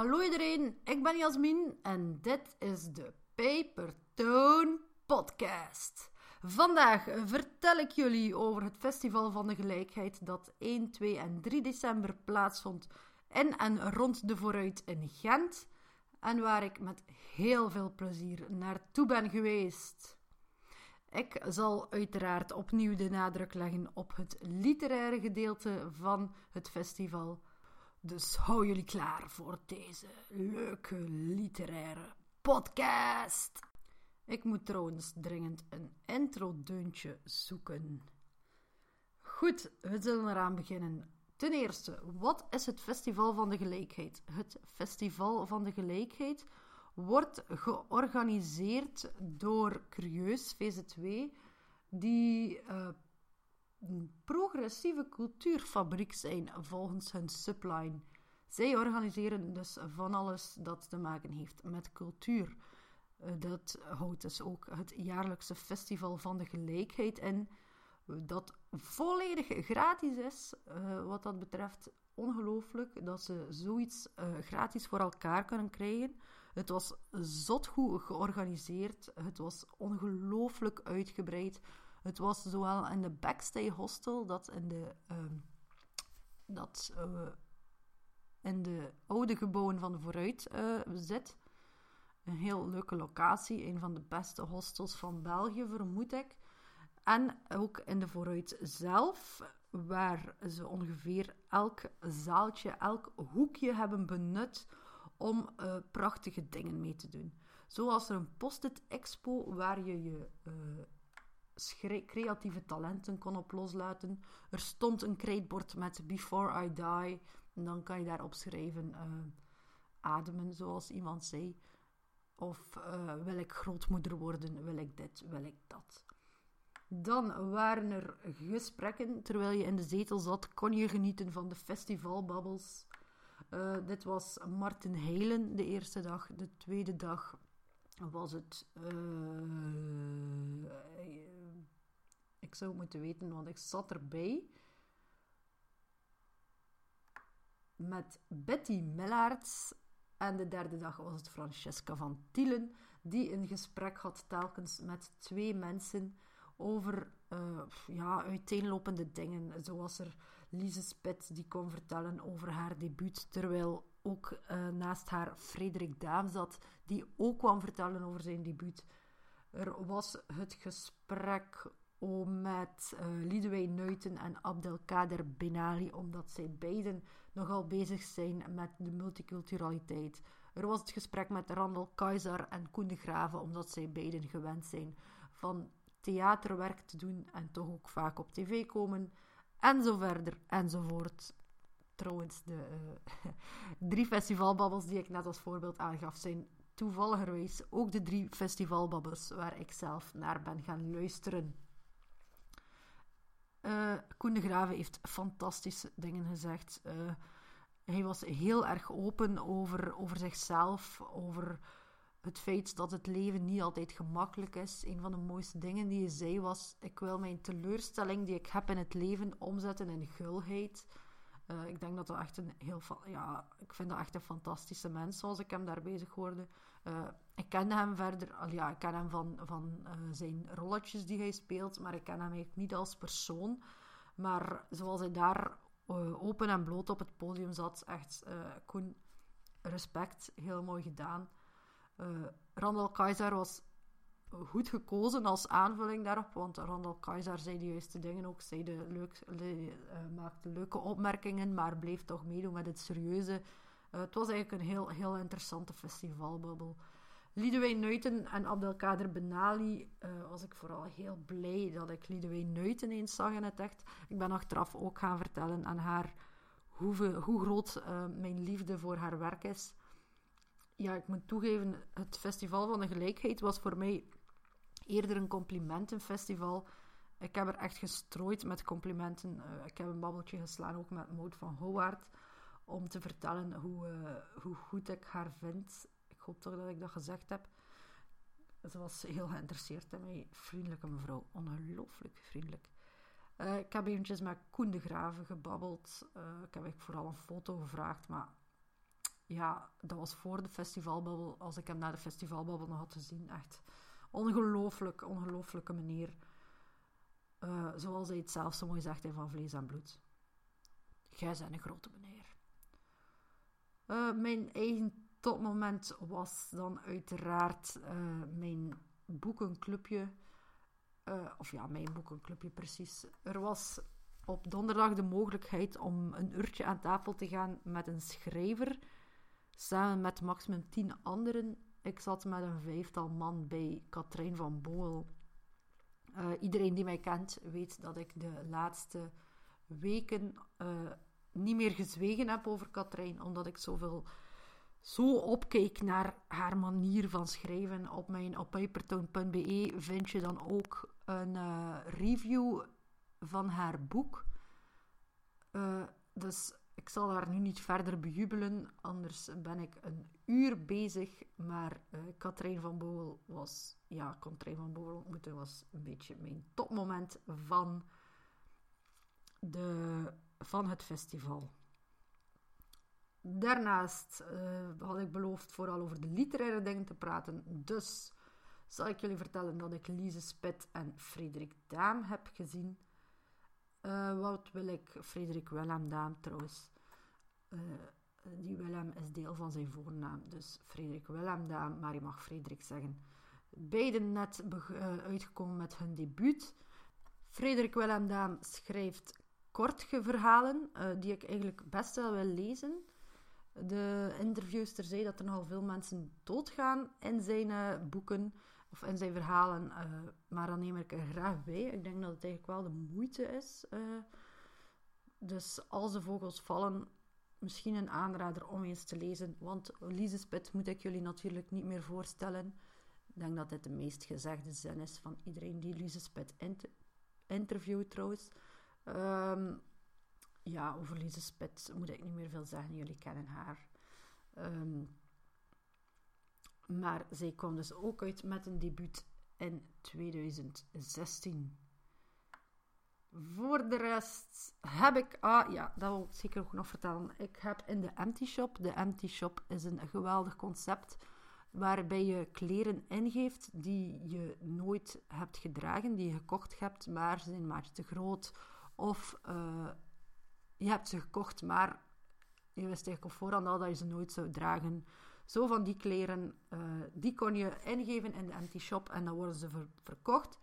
Hallo iedereen, ik ben Jasmin en dit is de Papertone Podcast. Vandaag vertel ik jullie over het Festival van de Gelijkheid dat 1, 2 en 3 december plaatsvond in en rond de Vooruit in Gent en waar ik met heel veel plezier naartoe ben geweest. Ik zal uiteraard opnieuw de nadruk leggen op het literaire gedeelte van het festival. Dus hou jullie klaar voor deze leuke literaire podcast. Ik moet trouwens dringend een intro-deuntje zoeken. Goed, we zullen eraan beginnen. Ten eerste, wat is het Festival van de Gelijkheid? Het Festival van de Gelijkheid wordt georganiseerd door Curieus VZ2, die uh, een progressieve cultuurfabriek zijn volgens hun subline. Zij organiseren dus van alles dat te maken heeft met cultuur. Uh, dat houdt dus ook het jaarlijkse Festival van de Gelijkheid in, dat volledig gratis is. Uh, wat dat betreft, ongelooflijk dat ze zoiets gratis voor elkaar kunnen krijgen. Het was zot goed georganiseerd. Het was ongelooflijk uitgebreid. Het was zowel in de Backstay Hostel dat in de, uh, dat, uh, in de oude gebouwen van Vooruit uh, zit. Een heel leuke locatie. Een van de beste hostels van België, vermoed ik. En ook in de Vooruit zelf, waar ze ongeveer elk zaaltje, elk hoekje hebben benut om uh, prachtige dingen mee te doen. Zoals er een post-it expo waar je je creatieve talenten kon op loslaten. Er stond een krijtbord met Before I Die. En dan kan je daarop schrijven uh, ademen, zoals iemand zei. Of wil ik grootmoeder worden, wil ik dit, wil ik dat. Dan waren er gesprekken. Terwijl je in de zetel zat, kon je genieten van de festivalbabbels. Uh, dit was Martin Heilen de eerste dag. De tweede dag was het. Uh, ik zou het moeten weten, want ik zat erbij. Met Betty Millaerts. En de derde dag was het Francesca van Tielen, die een gesprek had telkens met twee mensen over uh, ja, uiteenlopende dingen. Zoals er Lise Spit die kon vertellen over haar debuut, terwijl ook uh, naast haar Frederik Daam zat, die ook kwam vertellen over zijn debuut. Er was het gesprek met uh, Liedewijn Nuiten en Abdelkader Benali, omdat zij beiden nogal bezig zijn met de multiculturaliteit. Er was het gesprek met Randall Keizer en Koen de Graven, omdat zij beiden gewend zijn van theaterwerk te doen en toch ook vaak op tv komen. En zo verder enzovoort. Trouwens, de uh, drie festivalbabbels die ik net als voorbeeld aangaf, zijn toevalligerwijs ook de drie festivalbabbels waar ik zelf naar ben gaan luisteren. Uh, Koen de Graven heeft fantastische dingen gezegd. Uh, hij was heel erg open over, over zichzelf, over het feit dat het leven niet altijd gemakkelijk is. Een van de mooiste dingen die je zei was: Ik wil mijn teleurstelling die ik heb in het leven omzetten in gulheid. Uh, ik denk dat dat echt een heel. Ja, ik vind dat echt een fantastische mens zoals ik hem daar bezig hoorde. Uh, ik ken hem verder. Al ja, ik ken hem van, van uh, zijn rolletjes die hij speelt, maar ik ken hem eigenlijk niet als persoon. Maar zoals hij daar open en bloot op het podium zat, echt Koen, respect, heel mooi gedaan. Randall Keizer was goed gekozen als aanvulling daarop, want Randall Keizer zei de juiste dingen ook, zei de leuk, le, maakte leuke opmerkingen, maar bleef toch meedoen met het serieuze. Uh, het was eigenlijk een heel, heel interessante festivalbubbel. Liedewijn Nuiten en Abdelkader Benali was ik vooral heel blij dat ik Liedewijn Nuiten eens zag in het echt. Ik ben achteraf ook gaan vertellen aan haar hoe, groot mijn liefde voor haar werk is ja, ik moet toegeven, het Festival van de Gelijkheid was voor mij eerder een complimentenfestival. Ik heb er echt gestrooid met complimenten. Ik heb een babbeltje geslaan ook met Maud van Howard om te vertellen hoe, uh, hoe goed ik haar vind. Ik hoop toch dat ik dat gezegd heb. Ze was heel geïnteresseerd in mij. Vriendelijke mevrouw. Ongelooflijk vriendelijk. Uh, ik heb eventjes met Koen de Graven gebabbeld. ik heb vooral een foto gevraagd, maar ja, dat was voor de festivalbabbel. Als ik hem na de festivalbabbel nog had gezien, echt ongelooflijk, ongelooflijke manier. Zoals hij het zelf zo mooi zegt, van vlees en bloed. Jij bent een grote meneer. Uh, mijn eigen topmoment was dan uiteraard uh, mijn boekenclubje. of ja, mijn boekenclubje precies. Er was op donderdag de mogelijkheid om een uurtje aan tafel te gaan met een schrijver. Samen met maximum tien anderen. Ik zat met een vijftal man bij Katrijn van Boel. Iedereen die mij kent weet dat ik de laatste weken niet meer gezwegen heb over Katrijn, omdat ik zoveel zo opkeek naar haar manier van schrijven. Op mijn op papertone.be vind je dan ook een uh, review van haar boek. Uh, dus ik zal haar nu niet verder bejubelen, anders ben ik een uur bezig. Maar uh, Katrijn van Boel was, ja, Katrijn van Boel ontmoeten was een beetje mijn topmoment van, de, van het festival. Daarnaast uh, had ik beloofd vooral over de literaire dingen te praten. Dus zal ik jullie vertellen dat ik Lise Spet en Frederik Daam heb gezien. Uh, wat wil ik? Frederik Willem Daam trouwens. Uh, die Willem is deel van zijn voornaam. Dus Frederik Willem Daam, maar je mag Frederik zeggen. Beiden net uitgekomen met hun debuut. Frederik Willem Daam schrijft korte verhalen, die ik eigenlijk best wel wil lezen. De interviewster zei dat er nogal veel mensen doodgaan in zijn boeken of in zijn verhalen. Uh, maar dan neem ik er graag bij. Ik denk dat het eigenlijk wel de moeite is. Dus als de vogels vallen, misschien een aanrader om eens te lezen. Want Spit moet ik jullie natuurlijk niet meer voorstellen. Ik denk dat dit de meest gezegde zin is van iedereen die Spit int interviewt trouwens. Um, ja, over Spit moet ik niet meer veel zeggen. Jullie kennen haar. Um, maar zij kwam dus ook uit met een debuut in 2016. Voor de rest heb ik. Ah ja, dat wil ik zeker ook nog vertellen. Ik heb in de Empty Shop. De Empty Shop is een geweldig concept waarbij je kleren ingeeft die je nooit hebt gedragen, die je gekocht hebt, maar ze zijn maar te groot. Of uh, je hebt ze gekocht, maar je wist eigenlijk op voorhand al dat je ze nooit zou dragen. Zo van die kleren, uh, die kon je ingeven in de empty shop en dan worden ze ver verkocht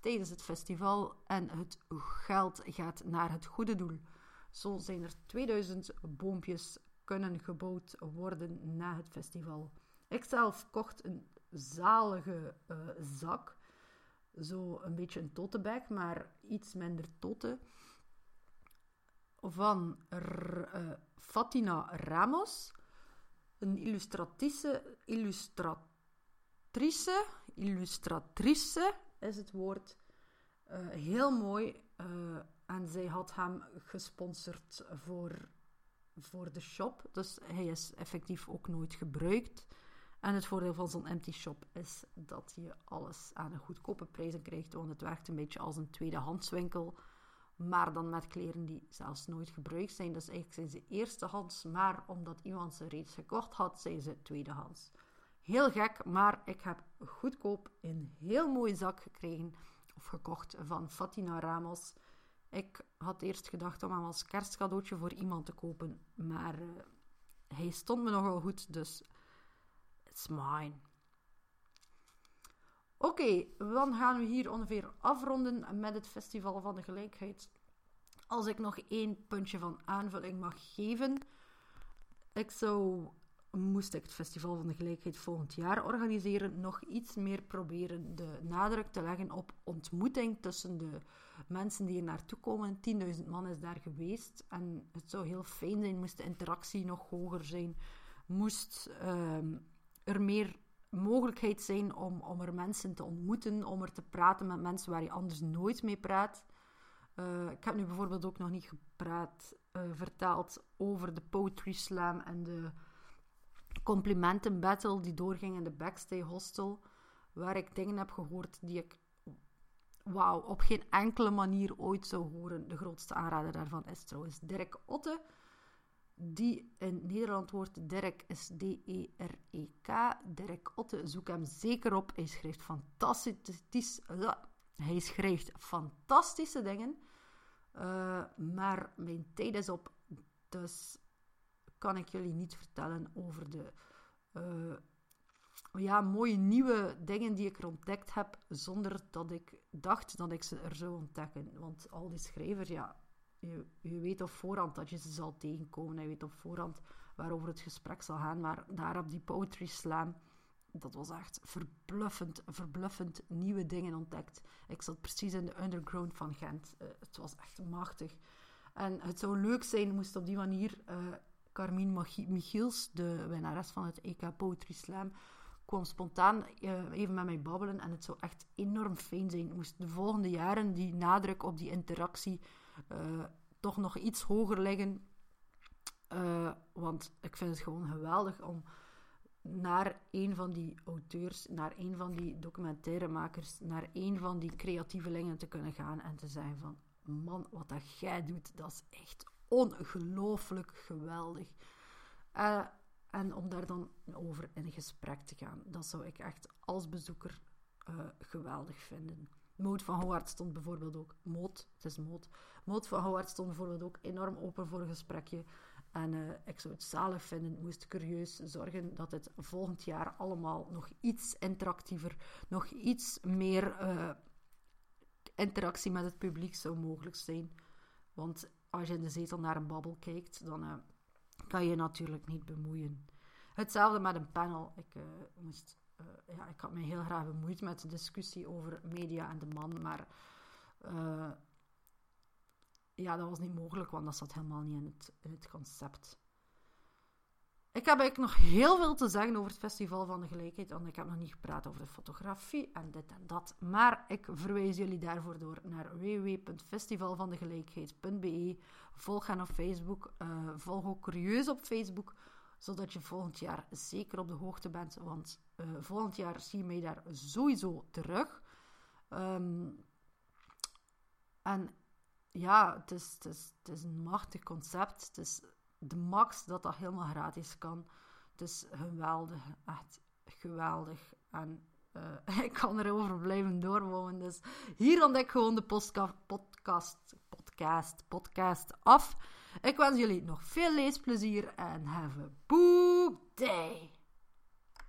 tijdens het festival en het geld gaat naar het goede doel. Zo zijn er 2000 boompjes kunnen gebouwd worden na het festival. Ik zelf kocht een zalige uh, zak. Zo een beetje een tottebag, maar iets minder totte. Van uh, Fatina Ramos een illustratrice, illustratrice, illustratrice is het woord. Uh, heel mooi. Uh, en zij had hem gesponsord voor, voor de shop. Dus hij is effectief ook nooit gebruikt. En het voordeel van zo'n empty shop is dat je alles aan een goedkope prijzen krijgt. Want het werkt een beetje als een tweedehandswinkel maar dan met kleren die zelfs nooit gebruikt zijn. Dus eigenlijk zijn ze eerstehands, maar omdat iemand ze reeds gekocht had, zijn ze tweedehands. Heel gek, maar ik heb goedkoop een heel mooie zak gekregen of gekocht van Fatina Ramos. Ik had eerst gedacht om hem als kerstcadeautje voor iemand te kopen, maar uh, hij stond me nogal goed, dus it's mine. Oké, dan gaan we hier ongeveer afronden met het Festival van de Gelijkheid. Als ik nog één puntje van aanvulling mag geven. Ik zou, moest ik het Festival van de Gelijkheid volgend jaar organiseren, nog iets meer proberen de nadruk te leggen op ontmoeting tussen de mensen die er naartoe komen. 10.000 man is daar geweest en het zou heel fijn zijn, moest de interactie nog hoger zijn, moest uh, er meer mogelijkheid zijn om, om er mensen te ontmoeten, om er te praten met mensen waar je anders nooit mee praat. Uh, ik heb nu bijvoorbeeld ook nog niet gepraat, uh, verteld over de Poetry Slam en de complimenten battle die doorging in de Backstage Hostel, waar ik dingen heb gehoord die ik, wauw, op geen enkele manier ooit zou horen. De grootste aanrader daarvan is trouwens Dirk Otte die in Nederland wordt Derek is D-E-R-E-K. Derek Otte, zoek hem zeker op. Hij schrijft fantastisch. Hij schrijft fantastische dingen. Uh, maar mijn tijd is op. Dus kan ik jullie niet vertellen over de uh, ja, mooie nieuwe dingen die ik er ontdekt heb, zonder dat ik dacht dat ik ze er zou ontdekken. Want al die schrijvers, ja, je, je weet op voorhand dat je ze zal tegenkomen. En je weet op voorhand waarover het gesprek zal gaan. Maar daar op die Poetry Slam, dat was echt verbluffend, verbluffend nieuwe dingen ontdekt. Ik zat precies in de underground van Gent. Uh, het was echt machtig. En het zou leuk zijn, moest op die manier uh, Carmine Michiels, de winnares van het EK Poetry Slam, kwam spontaan uh, even met mij babbelen. En het zou echt enorm fijn zijn. Moest de volgende jaren die nadruk op die interactie uh, toch nog iets hoger liggen. Uh, want ik vind het gewoon geweldig om naar een van die auteurs, naar een van die documentairemakers, naar een van die creatievelingen te kunnen gaan en te zeggen van man, wat dat jij doet, dat is echt ongelooflijk geweldig. Uh, en om daar dan over in gesprek te gaan. Dat zou ik echt als bezoeker geweldig vinden. Moot van Howard stond bijvoorbeeld ook... Het is Moot. Moot van Howard stond bijvoorbeeld ook enorm open voor een gesprekje. En uh, ik zou het zalig vinden, moest curieus zorgen dat het volgend jaar allemaal nog iets interactiever, nog iets meer uh, interactie met het publiek zou mogelijk zijn. Want als je in de zetel naar een babbel kijkt, dan uh, kan je natuurlijk niet bemoeien. Hetzelfde met een panel. Ik, moest, uh, ja, ik had me heel graag bemoeid met de discussie over media en de man, maar ja, dat was niet mogelijk, want dat zat helemaal niet in het, het concept. Ik heb eigenlijk nog heel veel te zeggen over het Festival van de Gelijkheid, want ik heb nog niet gepraat over de fotografie en dit en dat. Maar ik verwijs jullie daarvoor door naar www.festivalvandegelijkheid.be. Volg hen op Facebook. Uh, volg ook Curieus op Facebook, zodat je volgend jaar zeker op de hoogte bent, want uh, volgend jaar zie je mij daar sowieso terug. Um, en ja, het is, het, is, een machtig concept. Het is de max dat dat helemaal gratis kan. Het is geweldig, echt geweldig. En uh, ik kan erover blijven doorwonen. Dus hier ontdek ik gewoon de podcast, podcast, podcast af. Ik wens jullie nog veel leesplezier en have a book day.